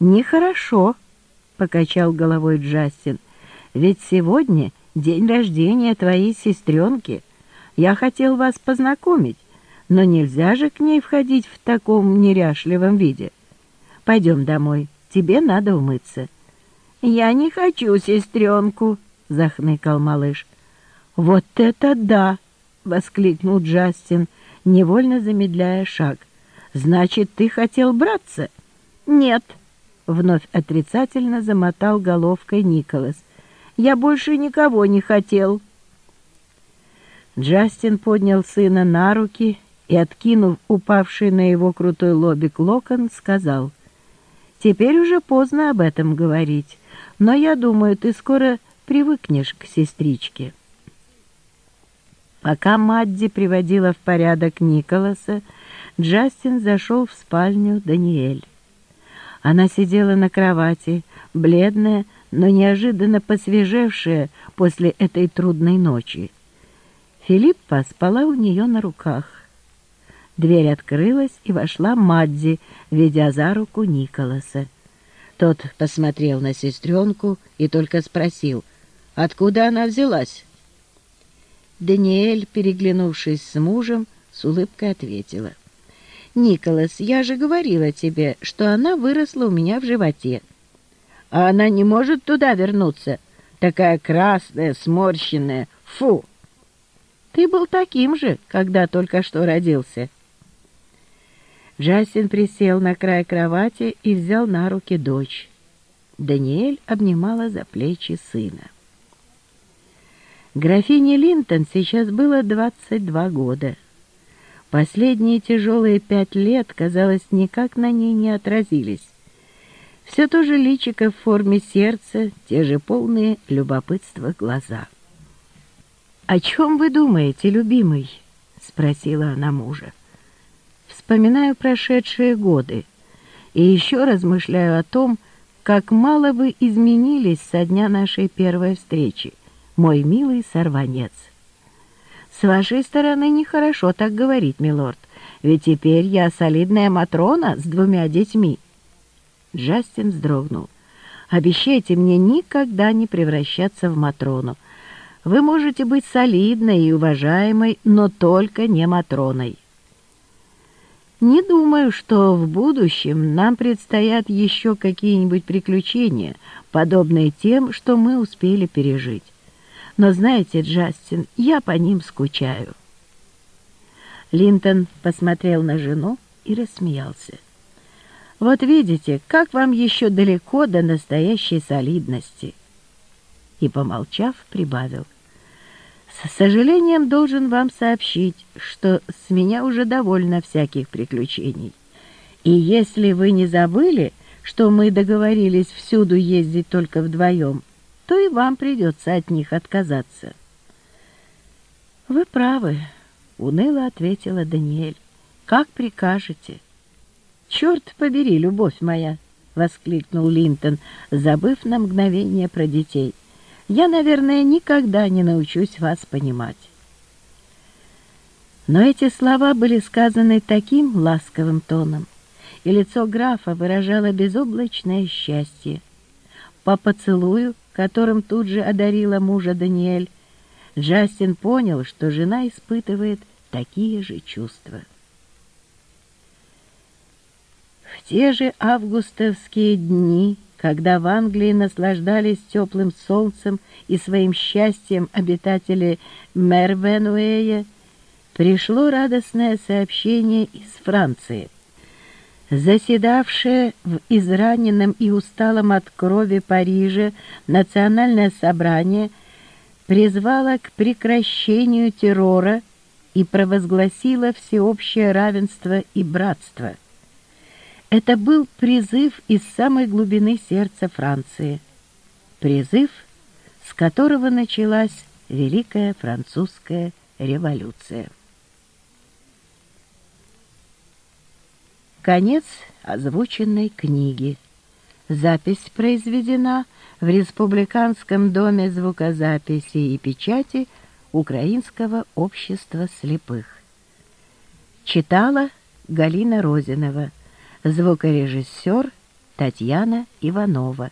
«Нехорошо», — покачал головой Джастин. «Ведь сегодня день рождения твоей сестренки. Я хотел вас познакомить, но нельзя же к ней входить в таком неряшливом виде. Пойдем домой, тебе надо умыться». «Я не хочу сестренку», — захныкал малыш. «Вот это да!» — воскликнул Джастин, невольно замедляя шаг. «Значит, ты хотел браться?» «Нет», — вновь отрицательно замотал головкой Николас. «Я больше никого не хотел». Джастин поднял сына на руки и, откинув упавший на его крутой лобик локон, сказал, «Теперь уже поздно об этом говорить, но я думаю, ты скоро привыкнешь к сестричке». Пока Мадди приводила в порядок Николаса, Джастин зашел в спальню Даниэль. Она сидела на кровати, бледная, но неожиданно посвежевшая после этой трудной ночи. Филиппа спала у нее на руках. Дверь открылась, и вошла Мадди, ведя за руку Николаса. Тот посмотрел на сестренку и только спросил, откуда она взялась. Даниэль, переглянувшись с мужем, с улыбкой ответила. «Николас, я же говорила тебе, что она выросла у меня в животе. А она не может туда вернуться. Такая красная, сморщенная. Фу! Ты был таким же, когда только что родился». Джастин присел на край кровати и взял на руки дочь. Даниэль обнимала за плечи сына. Графине Линтон сейчас было 22 года. Последние тяжелые пять лет, казалось, никак на ней не отразились. Все то же личико в форме сердца, те же полные любопытства глаза. «О чем вы думаете, любимый?» — спросила она мужа. «Вспоминаю прошедшие годы и еще размышляю о том, как мало вы изменились со дня нашей первой встречи мой милый сорванец. С вашей стороны нехорошо так говорить, милорд, ведь теперь я солидная Матрона с двумя детьми. Джастин вздрогнул. Обещайте мне никогда не превращаться в Матрону. Вы можете быть солидной и уважаемой, но только не Матроной. Не думаю, что в будущем нам предстоят еще какие-нибудь приключения, подобные тем, что мы успели пережить. Но знаете, Джастин, я по ним скучаю. Линтон посмотрел на жену и рассмеялся. «Вот видите, как вам еще далеко до настоящей солидности!» И, помолчав, прибавил. «С сожалением должен вам сообщить, что с меня уже довольно всяких приключений. И если вы не забыли, что мы договорились всюду ездить только вдвоем, то и вам придется от них отказаться. «Вы правы», — уныло ответила Даниэль. «Как прикажете?» «Черт побери, любовь моя!» — воскликнул Линтон, забыв на мгновение про детей. «Я, наверное, никогда не научусь вас понимать». Но эти слова были сказаны таким ласковым тоном, и лицо графа выражало безоблачное счастье. По поцелую которым тут же одарила мужа Даниэль, Джастин понял, что жена испытывает такие же чувства. В те же августовские дни, когда в Англии наслаждались теплым солнцем и своим счастьем обитатели Мервенуэя, пришло радостное сообщение из Франции – Заседавшее в израненном и усталом от крови Париже национальное собрание призвало к прекращению террора и провозгласило всеобщее равенство и братство. Это был призыв из самой глубины сердца Франции. Призыв, с которого началась Великая Французская революция. Конец озвученной книги. Запись произведена в Республиканском доме звукозаписи и печати Украинского общества слепых. Читала Галина Розинова, звукорежиссер Татьяна Иванова.